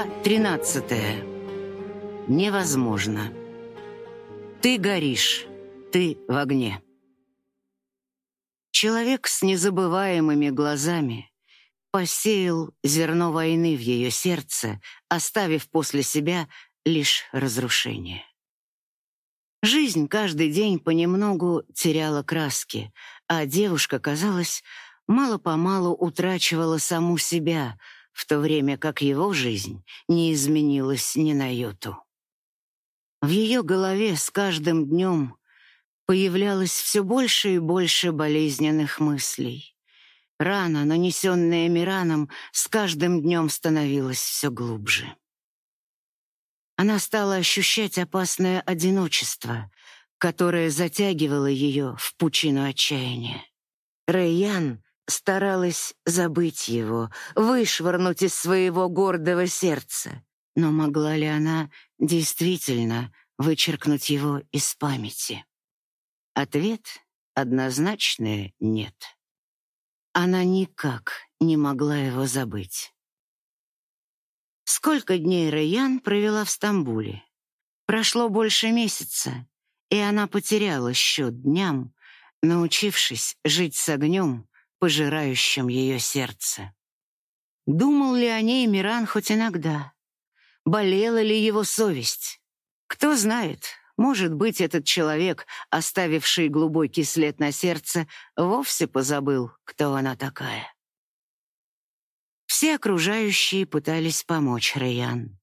Глава 13. Невозможно. Ты горишь, ты в огне. Человек с незабываемыми глазами посеял зерно войны в ее сердце, оставив после себя лишь разрушение. Жизнь каждый день понемногу теряла краски, а девушка, казалось, мало-помалу утрачивала саму себя — в то время как его жизнь не изменилась ни на йоту. В ее голове с каждым днем появлялось все больше и больше болезненных мыслей. Рана, нанесенная Мираном, с каждым днем становилась все глубже. Она стала ощущать опасное одиночество, которое затягивало ее в пучину отчаяния. Рэйян старалась забыть его, вышвырнуть из своего гордого сердца. Но могла ли она действительно вычеркнуть его из памяти? Ответ однозначный нет. Она никак не могла его забыть. Сколько дней Райан провела в Стамбуле? Прошло больше месяца, и она потеряла счет дням, научившись жить с огнем пожирающим ее сердце. Думал ли о ней Миран хоть иногда? Болела ли его совесть? Кто знает, может быть, этот человек, оставивший глубокий след на сердце, вовсе позабыл, кто она такая. Все окружающие пытались помочь Райан.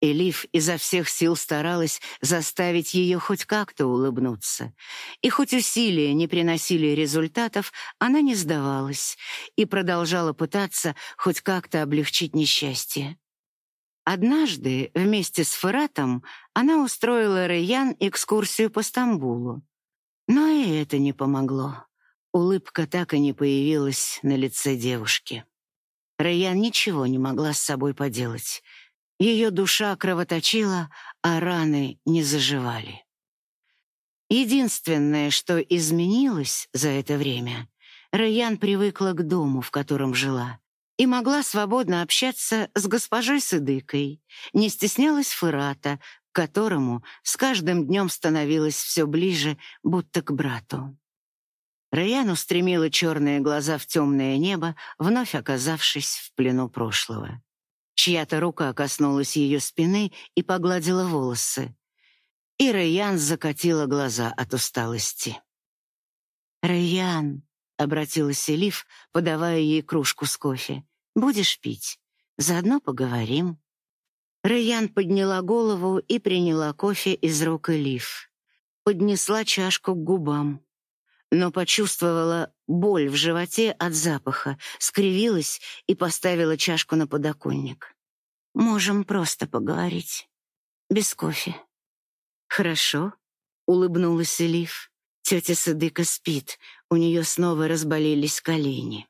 Элиф изо всех сил старалась заставить ее хоть как-то улыбнуться. И хоть усилия не приносили результатов, она не сдавалась и продолжала пытаться хоть как-то облегчить несчастье. Однажды вместе с Фыратом она устроила Райян экскурсию по Стамбулу. Но и это не помогло. Улыбка так и не появилась на лице девушки. Райян ничего не могла с собой поделать — ее душа кровоточила, а раны не заживали. Единственное, что изменилось за это время, Райан привыкла к дому, в котором жила, и могла свободно общаться с госпожой Сыдыкой, не стеснялась Фырата, к которому с каждым днем становилась все ближе, будто к брату. Раян устремила черные глаза в темное небо, вновь оказавшись в плену прошлого. Чья-то рука коснулась ее спины и погладила волосы. И Рэйян закатила глаза от усталости. «Рэйян», — обратилась Элиф, подавая ей кружку с кофе, — «будешь пить? Заодно поговорим». Рэйян подняла голову и приняла кофе из рук Элиф. Поднесла чашку к губам но почувствовала боль в животе от запаха, скривилась и поставила чашку на подоконник. «Можем просто поговорить. Без кофе». «Хорошо», — улыбнулась Элиф. Тетя Садыка спит, у нее снова разболелись колени.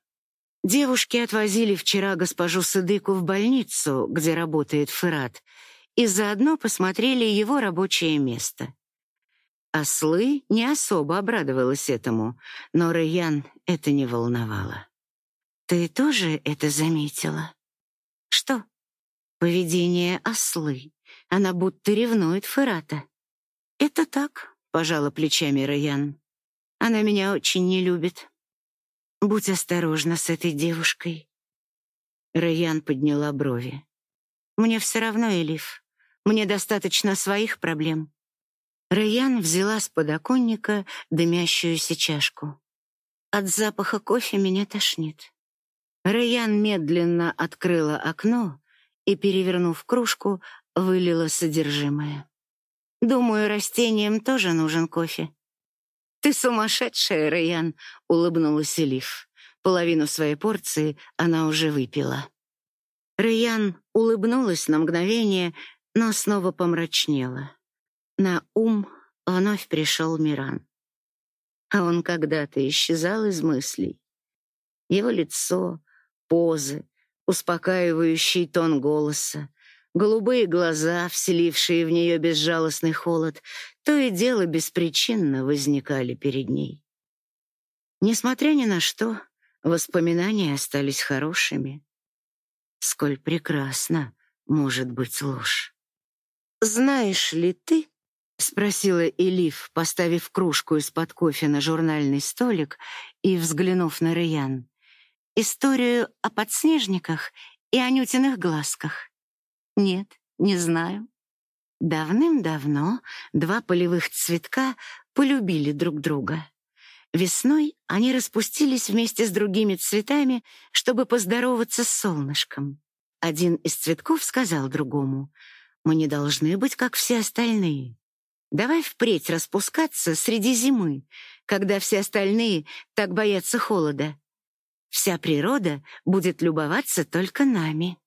Девушки отвозили вчера госпожу Садыку в больницу, где работает Фырат, и заодно посмотрели его рабочее место. Ослы не особо обрадовалась этому, но Райан это не волновало. «Ты тоже это заметила?» «Что?» «Поведение ослы. Она будто ревнует Ферата». «Это так», — пожала плечами Райан. «Она меня очень не любит. Будь осторожна с этой девушкой». Райан подняла брови. «Мне все равно, Элиф. Мне достаточно своих проблем. Райан взяла с подоконника дымящуюся чашку. От запаха кофе меня тошнит. Райан медленно открыла окно и, перевернув кружку, вылила содержимое. Думаю, растениям тоже нужен кофе. Ты сумасшедшая, Райан, улыбнулась Элиф. Половину своей порции она уже выпила. Райан улыбнулась на мгновение, но снова помрачнела. На ум вновь пришел Миран. А он когда-то исчезал из мыслей. Его лицо, позы, успокаивающий тон голоса, голубые глаза, вселившие в нее безжалостный холод, то и дело беспричинно возникали перед ней. Несмотря ни на что, воспоминания остались хорошими. Сколь прекрасно может быть ложь. «Знаешь ли ты, — спросила Элиф, поставив кружку из-под кофе на журнальный столик и взглянув на Раян. «Историю о подснежниках и анютиных глазках?» «Нет, не знаю». Давным-давно два полевых цветка полюбили друг друга. Весной они распустились вместе с другими цветами, чтобы поздороваться с солнышком. Один из цветков сказал другому, «Мы не должны быть, как все остальные. Давай впредь распускаться среди зимы, когда все остальные так боятся холода. Вся природа будет любоваться только нами.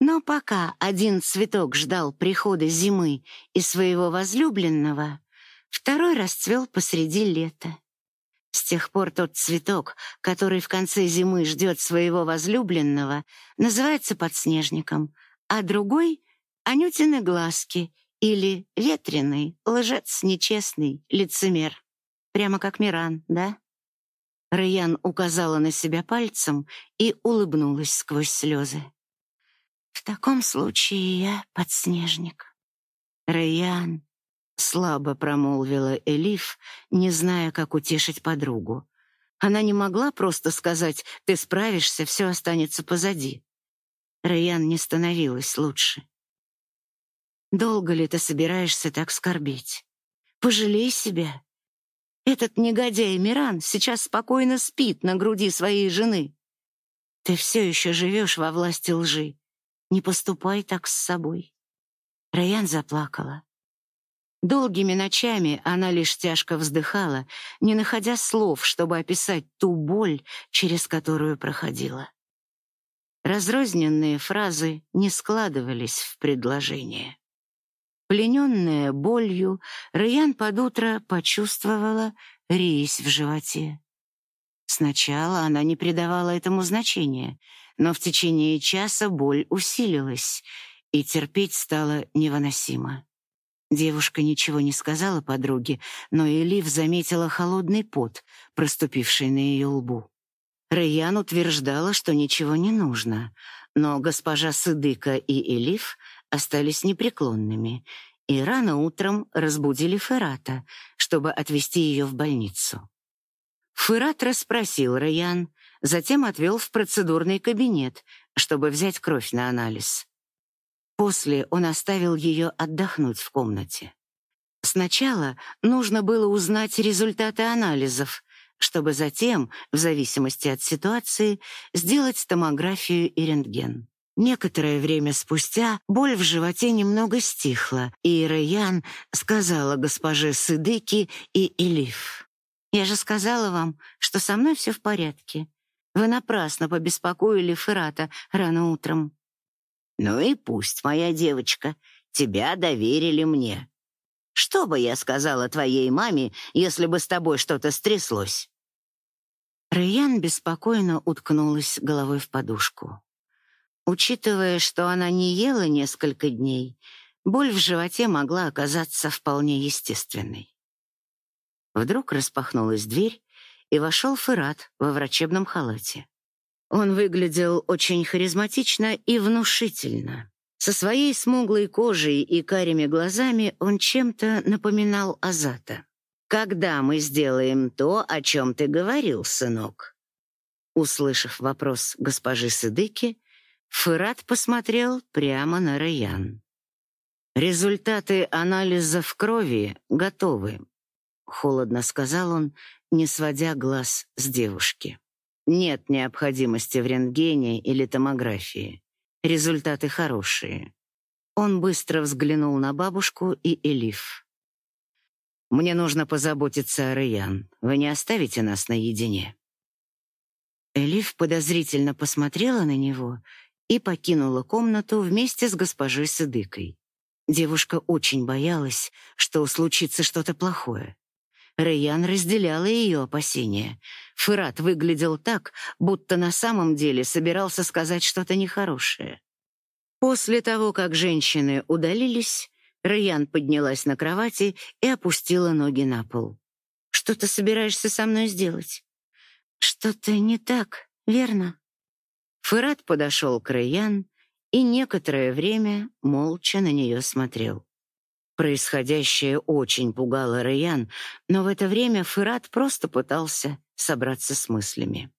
Но пока один цветок ждал прихода зимы и своего возлюбленного, второй расцвел посреди лета. С тех пор тот цветок, который в конце зимы ждет своего возлюбленного, называется подснежником, а другой — анютины глазки — или ветреный, лжец нечестный, лицемер. Прямо как Миран, да? Раян указала на себя пальцем и улыбнулась сквозь слезы. В таком случае я подснежник. Раян слабо промолвила Элиф, не зная, как утешить подругу. Она не могла просто сказать: "Ты справишься, все останется позади". Раян не становилась лучше. Долго ли ты собираешься так скорбеть? Пожалей себя. Этот негодяй Миран сейчас спокойно спит на груди своей жены. Ты все еще живешь во власти лжи. Не поступай так с собой. Раян заплакала. Долгими ночами она лишь тяжко вздыхала, не находя слов, чтобы описать ту боль, через которую проходила. Разрозненные фразы не складывались в предложение. Плененная болью, Раян под утро почувствовала резь в животе. Сначала она не придавала этому значения, но в течение часа боль усилилась, и терпеть стало невыносимо. Девушка ничего не сказала подруге, но Элиф заметила холодный пот, проступивший на ее лбу. Раян утверждала, что ничего не нужно, но госпожа Сыдыка и Элиф остались непреклонными и рано утром разбудили Ферата, чтобы отвезти ее в больницу. Ферат расспросил Раян, затем отвел в процедурный кабинет, чтобы взять кровь на анализ. После он оставил ее отдохнуть в комнате. Сначала нужно было узнать результаты анализов, чтобы затем, в зависимости от ситуации, сделать томографию и рентген. Некоторое время спустя боль в животе немного стихла, и Раян сказала госпоже Сыдыки и Элиф. «Я же сказала вам, что со мной все в порядке. Вы напрасно побеспокоили Ферата рано утром». «Ну и пусть, моя девочка, тебя доверили мне. Что бы я сказала твоей маме, если бы с тобой что-то стряслось?» Раян беспокойно уткнулась головой в подушку. Учитывая, что она не ела несколько дней, боль в животе могла оказаться вполне естественной. Вдруг распахнулась дверь, и вошел Ферат во врачебном халате. Он выглядел очень харизматично и внушительно. Со своей смуглой кожей и карими глазами он чем-то напоминал Азата. «Когда мы сделаем то, о чем ты говорил, сынок?» Услышав вопрос госпожи Сыдыки, Фырат посмотрел прямо на Раян. «Результаты анализов крови готовы», — холодно сказал он, не сводя глаз с девушки. «Нет необходимости в рентгене или томографии. Результаты хорошие». Он быстро взглянул на бабушку и Элиф. «Мне нужно позаботиться о Раян. Вы не оставите нас наедине?» Элиф подозрительно посмотрела на него и покинула комнату вместе с госпожой Сыдыкой. Девушка очень боялась, что случится что-то плохое. Райан разделяла ее опасения. Фырат выглядел так, будто на самом деле собирался сказать что-то нехорошее. После того, как женщины удалились, Райан поднялась на кровати и опустила ноги на пол. «Что ты собираешься со мной сделать?» «Что-то не так, верно?» Фырат подошел к Раян и некоторое время молча на нее смотрел. Происходящее очень пугало Райан, но в это время Фырат просто пытался собраться с мыслями.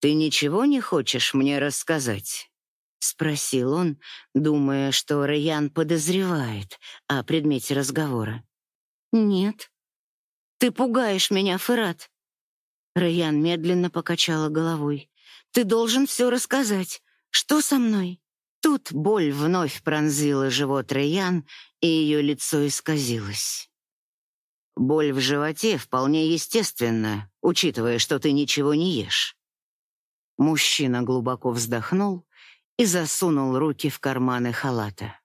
«Ты ничего не хочешь мне рассказать?» — спросил он, думая, что Райан подозревает о предмете разговора. «Нет. Ты пугаешь меня, Фырат». Райан медленно покачала головой. «Ты должен все рассказать. Что со мной?» Тут боль вновь пронзила живот Райан, и ее лицо исказилось. Боль в животе вполне естественна, учитывая, что ты ничего не ешь. Мужчина глубоко вздохнул и засунул руки в карманы халата.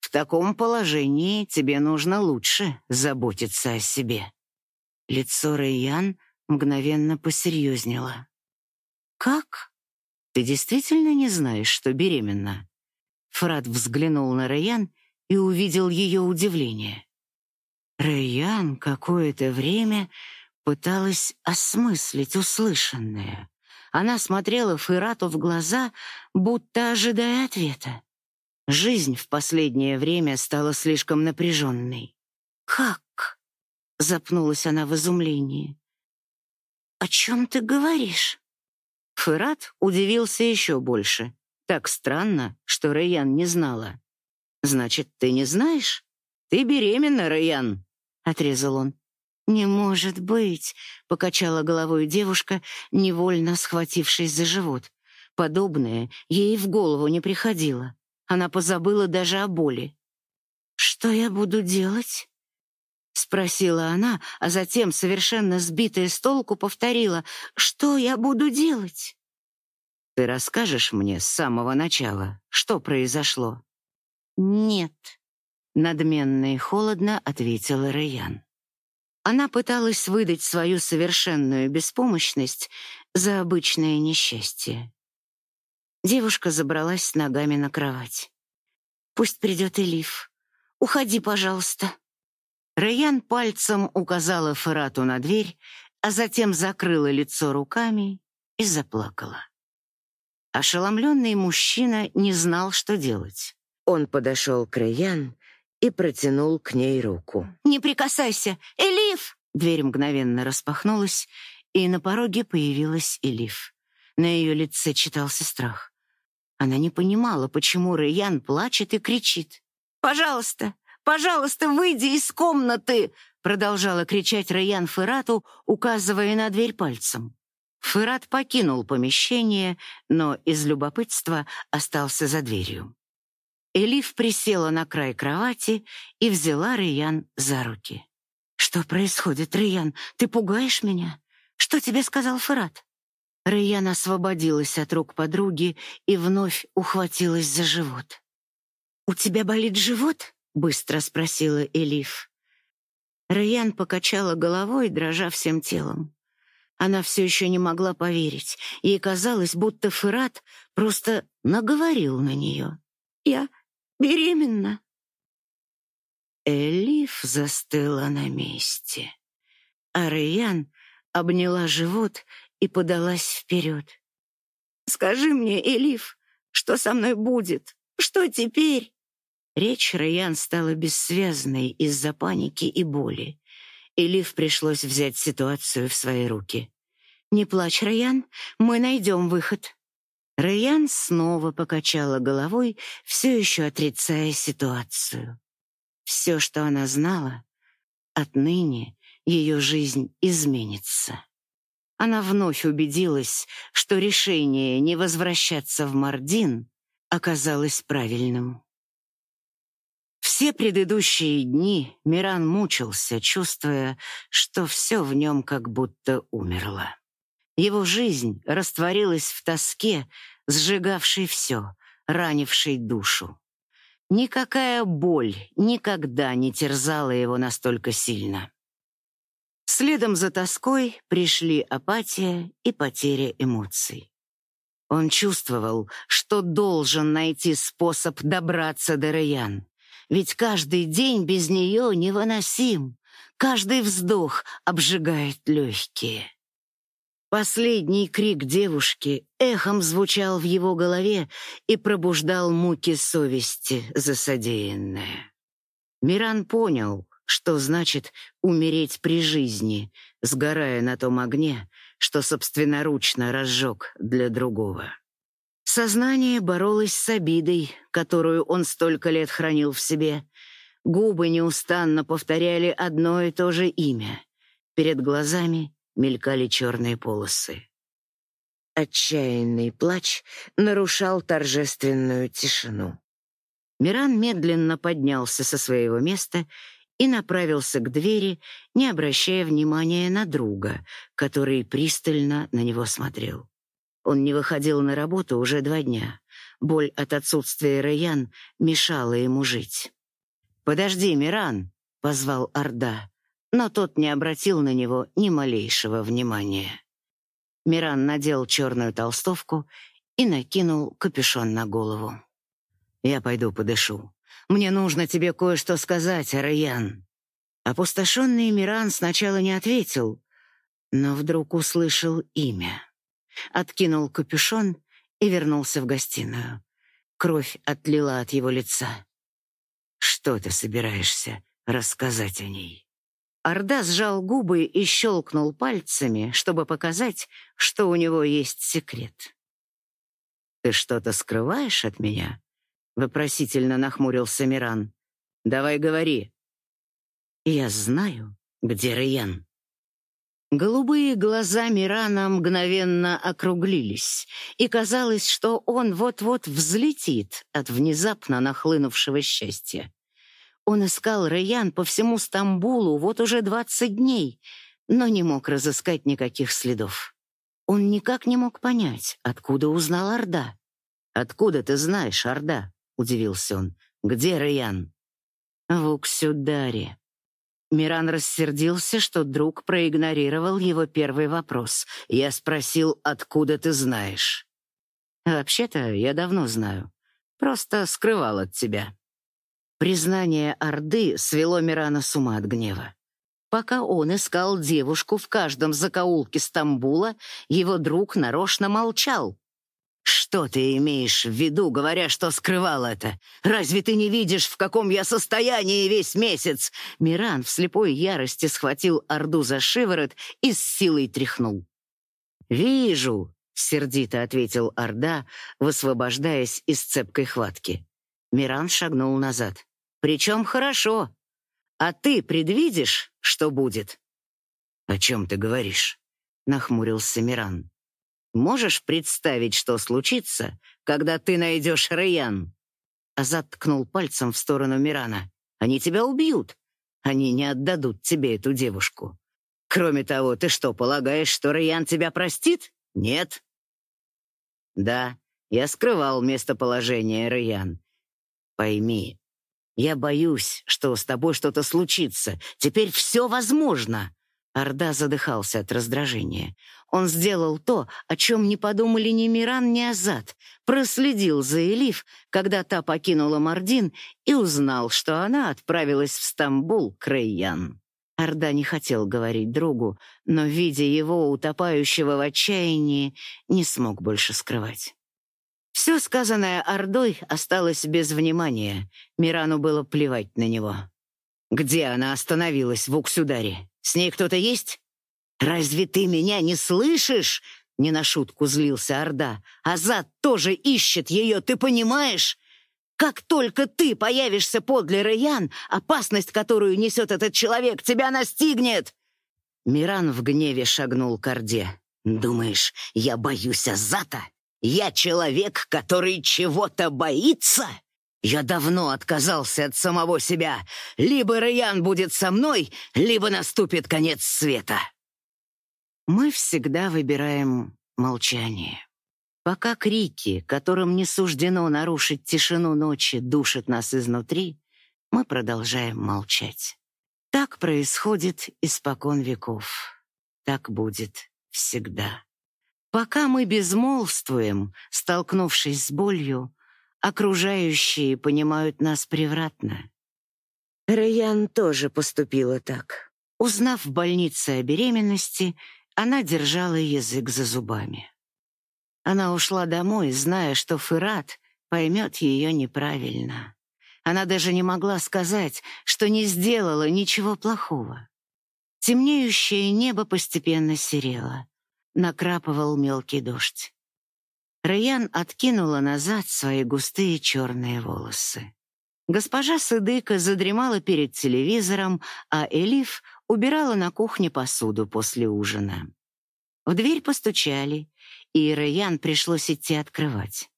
В таком положении тебе нужно лучше заботиться о себе. Лицо Рэйян мгновенно посерьезнело. Как? Ты действительно не знаешь, что беременна? Фрад взглянул на Рэйян и увидел ее удивление. Рэйян какое-то время пыталась осмыслить услышанное. Она смотрела Фирату в глаза, будто ожидая ответа. Жизнь в последнее время стала слишком напряженной. «Как?» — запнулась она в изумлении. «О чем ты говоришь?» Фырат удивился еще больше. Так странно, что Райан не знала. «Значит, ты не знаешь? Ты беременна, Райан!» — отрезал он. «Не может быть!» — покачала головой девушка, невольно схватившись за живот. Подобное ей в голову не приходило. Она позабыла даже о боли. «Что я буду делать?» — спросила она, а затем, совершенно сбитая с толку, повторила. «Что я буду делать?» «Ты расскажешь мне с самого начала, что произошло?» «Нет», — надменно и холодно ответила Райан. Она пыталась выдать свою совершенную беспомощность за обычное несчастье. Девушка забралась с ногами на кровать. «Пусть придет Элиф. Уходи, пожалуйста». Райан пальцем указала Ферату на дверь, а затем закрыла лицо руками и заплакала. Ошеломленный мужчина не знал, что делать. Он подошел к Райан и протянул к ней руку. «Не прикасайся! Элиф!» Дверь мгновенно распахнулась, и на пороге появилась Элиф. На ее лице читался страх. Она не понимала, почему Рэйян плачет и кричит. «Пожалуйста, пожалуйста, выйди из комнаты!» продолжала кричать Рэйян Ферату, указывая на дверь пальцем. Ферат покинул помещение, но из любопытства остался за дверью. Элиф присела на край кровати и взяла Рэйян за руки. «Что происходит, Рэйян? Ты пугаешь меня? Что тебе сказал Ферат?» Рэйян освободилась от рук подруги и вновь ухватилась за живот. «У тебя болит живот?» — быстро спросила Элиф. Рэйян покачала головой, дрожа всем телом. Она все еще не могла поверить. Ей казалось, будто Фырат просто наговорил на нее. «Я беременна». Элиф застыла на месте, а Рэйян обняла живот и подалась вперед. «Скажи мне, Элиф, что со мной будет? Что теперь?» Речь Раян стала бессвязной из-за паники и боли. Элиф пришлось взять ситуацию в свои руки. «Не плачь, Раян, мы найдем выход». Раян снова покачала головой, все еще отрицая ситуацию. Все, что она знала, отныне ее жизнь изменится она вновь убедилась, что решение не возвращаться в Мардин оказалось правильным. Все предыдущие дни Миран мучился, чувствуя, что все в нем как будто умерло. Его жизнь растворилась в тоске, сжигавшей все, ранившей душу. Никакая боль никогда не терзала его настолько сильно. Следом за тоской пришли апатия и потеря эмоций. Он чувствовал, что должен найти способ добраться до Раян, ведь каждый день без нее невыносим, каждый вздох обжигает легкие. Последний крик девушки эхом звучал в его голове и пробуждал муки совести за содеянное. Миран понял, что значит умереть при жизни, сгорая на том огне, что собственноручно разжег для другого. Сознание боролось с обидой, которую он столько лет хранил в себе. Губы неустанно повторяли одно и то же имя. Перед глазами мелькали черные полосы. Отчаянный плач нарушал торжественную тишину. Миран медленно поднялся со своего места и направился к двери, не обращая внимания на друга, который пристально на него смотрел. Он не выходил на работу уже два дня. Боль от отсутствия Раян мешала ему жить. «Подожди, Миран!» — позвал Орда, но тот не обратил на него ни малейшего внимания. Миран надел черную толстовку и накинул капюшон на голову. «Я пойду подышу. Мне нужно тебе кое-что сказать, Раян». Опустошенный Миран сначала не ответил, но вдруг услышал имя откинул капюшон и вернулся в гостиную. Кровь отлила от его лица. «Что ты собираешься рассказать о ней?» Орда сжал губы и щелкнул пальцами, чтобы показать, что у него есть секрет. «Ты что-то скрываешь от меня?» — вопросительно нахмурился Миран. «Давай говори». «Я знаю, где Райан». Голубые глаза Мирана мгновенно округлились, и казалось, что он вот-вот взлетит от внезапно нахлынувшего счастья. Он искал Раян по всему Стамбулу вот уже двадцать дней, но не мог разыскать никаких следов. Он никак не мог понять, откуда узнал Орда. «Откуда ты знаешь, Орда?» — удивился он. «Где Раян?» «В Уксюдаре», Миран рассердился, что друг проигнорировал его первый вопрос. Я спросил, откуда ты знаешь? Вообще-то я давно знаю. Просто скрывал от тебя. Признание Орды свело Мирана с ума от гнева. Пока он искал девушку в каждом закоулке Стамбула, его друг нарочно молчал. «Что ты имеешь в виду, говоря, что скрывал это? Разве ты не видишь, в каком я состоянии весь месяц?» Миран в слепой ярости схватил Орду за шиворот и с силой тряхнул. «Вижу», — сердито ответил Орда, высвобождаясь из цепкой хватки. Миран шагнул назад. «Причем хорошо. А ты предвидишь, что будет?» «О чем ты говоришь?» — нахмурился Миран. Можешь представить, что случится, когда ты найдешь Раян?» Азат ткнул пальцем в сторону Мирана. «Они тебя убьют. Они не отдадут тебе эту девушку. Кроме того, ты что, полагаешь, что Раян тебя простит? Нет?» «Да, я скрывал местоположение Раян. Пойми, я боюсь, что с тобой что-то случится. Теперь все возможно. Орда задыхался от раздражения. Он сделал то, о чем не подумали ни Миран, ни Азат. Проследил за Элиф, когда та покинула Мардин, и узнал, что она отправилась в Стамбул к Рейян. Орда не хотел говорить другу, но, видя его, утопающего в отчаянии, не смог больше скрывать. Все сказанное Ордой осталось без внимания. Мирану было плевать на него. «Где она остановилась в Уксударе?» С ней кто-то есть? Разве ты меня не слышишь? Не на шутку злился Орда. Азат тоже ищет ее, ты понимаешь? Как только ты появишься подле Раян, опасность, которую несет этот человек, тебя настигнет!» Миран в гневе шагнул к Орде. «Думаешь, я боюсь Азата? Я человек, который чего-то боится?» Я давно отказался от самого себя. Либо Раян будет со мной, либо наступит конец света. Мы всегда выбираем молчание. Пока крики, которым не суждено нарушить тишину ночи, душат нас изнутри, мы продолжаем молчать. Так происходит испокон веков. Так будет всегда. Пока мы безмолвствуем, столкнувшись с болью, окружающие понимают нас превратно. Райан тоже поступила так. Узнав в больнице о беременности, она держала язык за зубами. Она ушла домой, зная, что Фырат поймет ее неправильно. Она даже не могла сказать, что не сделала ничего плохого. Темнеющее небо постепенно серело. Накрапывал мелкий дождь. Раян откинула назад свои густые черные волосы. Госпожа Сыдыка задремала перед телевизором, а Элиф убирала на кухне посуду после ужина. В дверь постучали, и Раян пришлось идти открывать.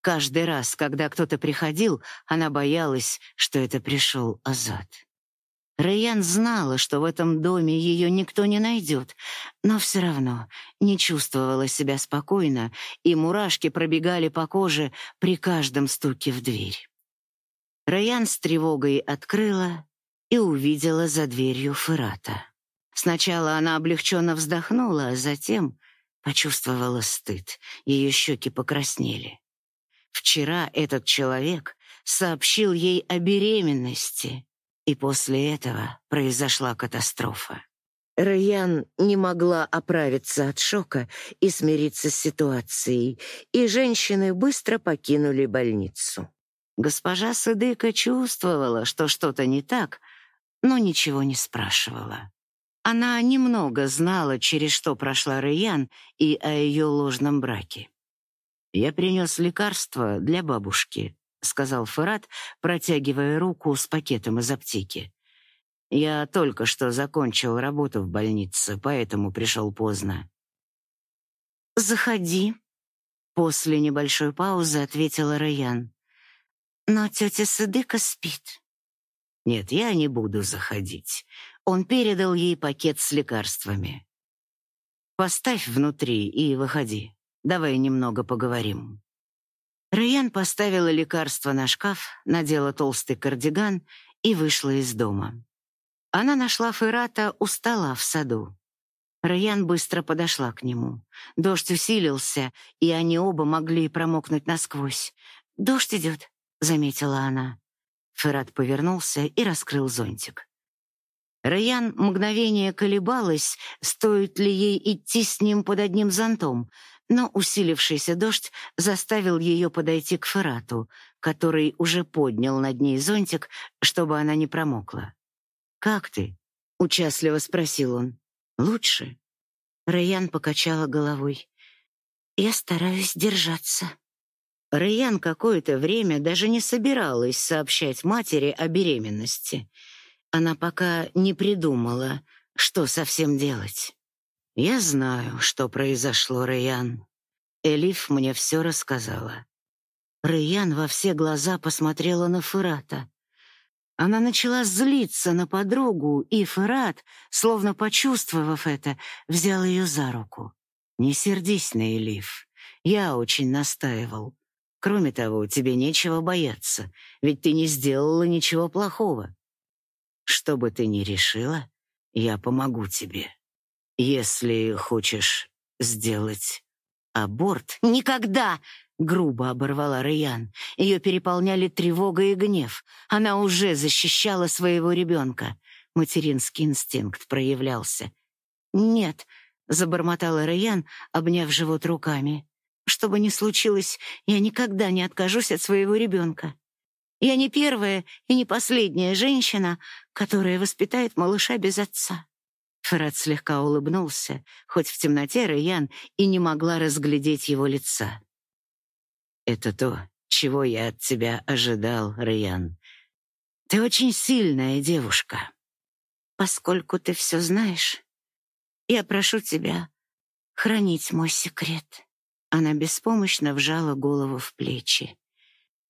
Каждый раз, когда кто-то приходил, она боялась, что это пришел Азат. Раян знала, что в этом доме ее никто не найдет, но все равно не чувствовала себя спокойно, и мурашки пробегали по коже при каждом стуке в дверь. Раян с тревогой открыла и увидела за дверью Фырата. Сначала она облегченно вздохнула, а затем почувствовала стыд. Ее щеки покраснели. Вчера этот человек сообщил ей о беременности, и после этого произошла катастрофа. Райан не могла оправиться от шока и смириться с ситуацией, и женщины быстро покинули больницу. Госпожа Сыдыка чувствовала, что что-то не так, но ничего не спрашивала. Она немного знала, через что прошла Райан и о ее ложном браке. «Я принес лекарство для бабушки», — сказал Ферат, протягивая руку с пакетом из аптеки. «Я только что закончил работу в больнице, поэтому пришел поздно». «Заходи», — после небольшой паузы ответила Раян. «Но тетя Сыдыка спит». «Нет, я не буду заходить». Он передал ей пакет с лекарствами. «Поставь внутри и выходи. Давай немного поговорим». Райан поставила лекарство на шкаф, надела толстый кардиган и вышла из дома. Она нашла Ферата у стола в саду. Райан быстро подошла к нему. Дождь усилился, и они оба могли промокнуть насквозь. «Дождь идет», — заметила она. Ферат повернулся и раскрыл зонтик. Райан мгновение колебалась, стоит ли ей идти с ним под одним зонтом, но усилившийся дождь заставил ее подойти к Ферату, который уже поднял над ней зонтик, чтобы она не промокла. «Как ты?» — участливо спросил он. «Лучше?» Райан покачала головой. «Я стараюсь держаться». Райан какое-то время даже не собиралась сообщать матери о беременности. Она пока не придумала, что совсем делать. Я знаю, что произошло, Райан. Элиф мне все рассказала. Райан во все глаза посмотрела на Фырата. Она начала злиться на подругу, и Фырат, словно почувствовав это, взял ее за руку. «Не сердись на Элиф. Я очень настаивал. Кроме того, тебе нечего бояться, ведь ты не сделала ничего плохого. Что бы ты ни решила, я помогу тебе». Если хочешь сделать аборт... Никогда! Грубо оборвала Райан. Ее переполняли тревога и гнев. Она уже защищала своего ребенка. Материнский инстинкт проявлялся. «Нет», — забормотала Райан, обняв живот руками. «Что бы ни случилось, я никогда не откажусь от своего ребенка. Я не первая и не последняя женщина, которая воспитает малыша без отца». Фред слегка улыбнулся, хоть в темноте Райан и не могла разглядеть его лица. «Это то, чего я от тебя ожидал, Райан. Ты очень сильная девушка. Поскольку ты все знаешь, я прошу тебя хранить мой секрет». Она беспомощно вжала голову в плечи.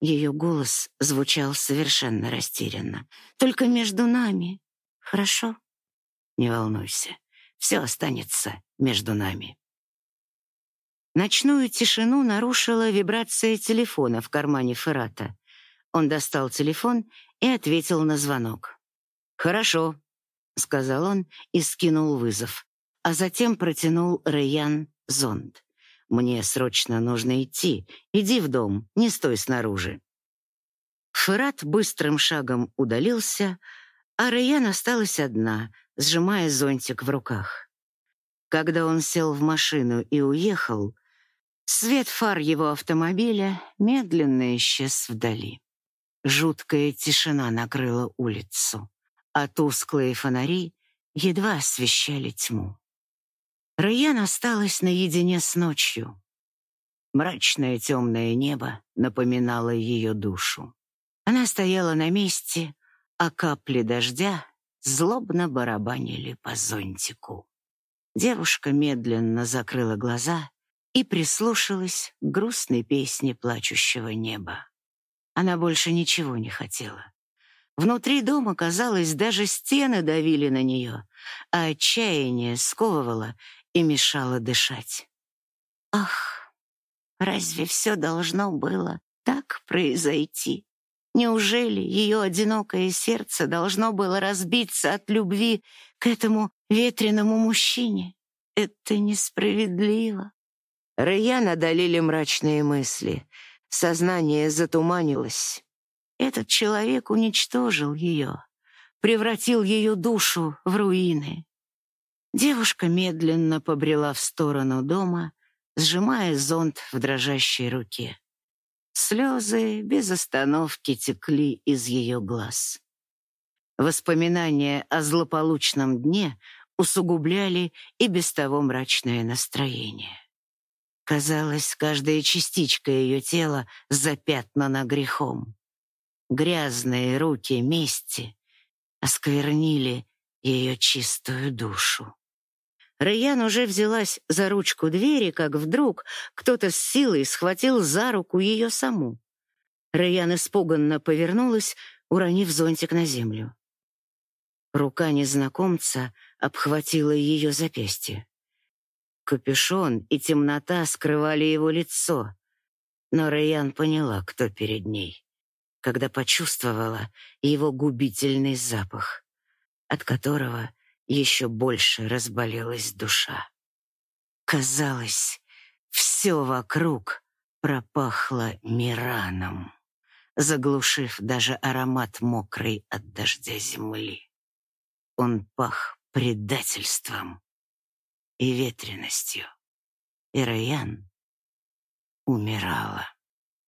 Ее голос звучал совершенно растерянно. «Только между нами, хорошо?» Не волнуйся, все останется между нами. Ночную тишину нарушила вибрация телефона в кармане Феррата. Он достал телефон и ответил на звонок. «Хорошо», — сказал он и скинул вызов, а затем протянул Рэйян зонт. «Мне срочно нужно идти. Иди в дом, не стой снаружи». Феррат быстрым шагом удалился, а Рэйян осталась одна, сжимая зонтик в руках. Когда он сел в машину и уехал, свет фар его автомобиля медленно исчез вдали. Жуткая тишина накрыла улицу, а тусклые фонари едва освещали тьму. Райан осталась наедине с ночью. Мрачное темное небо напоминало ее душу. Она стояла на месте, а капли дождя злобно барабанили по зонтику. Девушка медленно закрыла глаза и прислушалась к грустной песне плачущего неба. Она больше ничего не хотела. Внутри дома, казалось, даже стены давили на нее, а отчаяние сковывало и мешало дышать. Ах, разве все должно было так произойти? Неужели ее одинокое сердце должно было разбиться от любви к этому ветреному мужчине? Это несправедливо. Раян одолели мрачные мысли. Сознание затуманилось. Этот человек уничтожил ее, превратил ее душу в руины. Девушка медленно побрела в сторону дома, сжимая зонт в дрожащей руке. Слезы без остановки текли из ее глаз. Воспоминания о злополучном дне усугубляли и без того мрачное настроение. Казалось, каждая частичка ее тела запятнана грехом. Грязные руки мести осквернили ее чистую душу. Райан уже взялась за ручку двери, как вдруг кто-то с силой схватил за руку ее саму. Райан испуганно повернулась, уронив зонтик на землю. Рука незнакомца обхватила ее запястье. Капюшон и темнота скрывали его лицо, но Райан поняла, кто перед ней, когда почувствовала его губительный запах, от которого еще больше разболелась душа. Казалось, все вокруг пропахло мираном, заглушив даже аромат мокрой от дождя земли. Он пах предательством и ветренностью. И Райан умирала.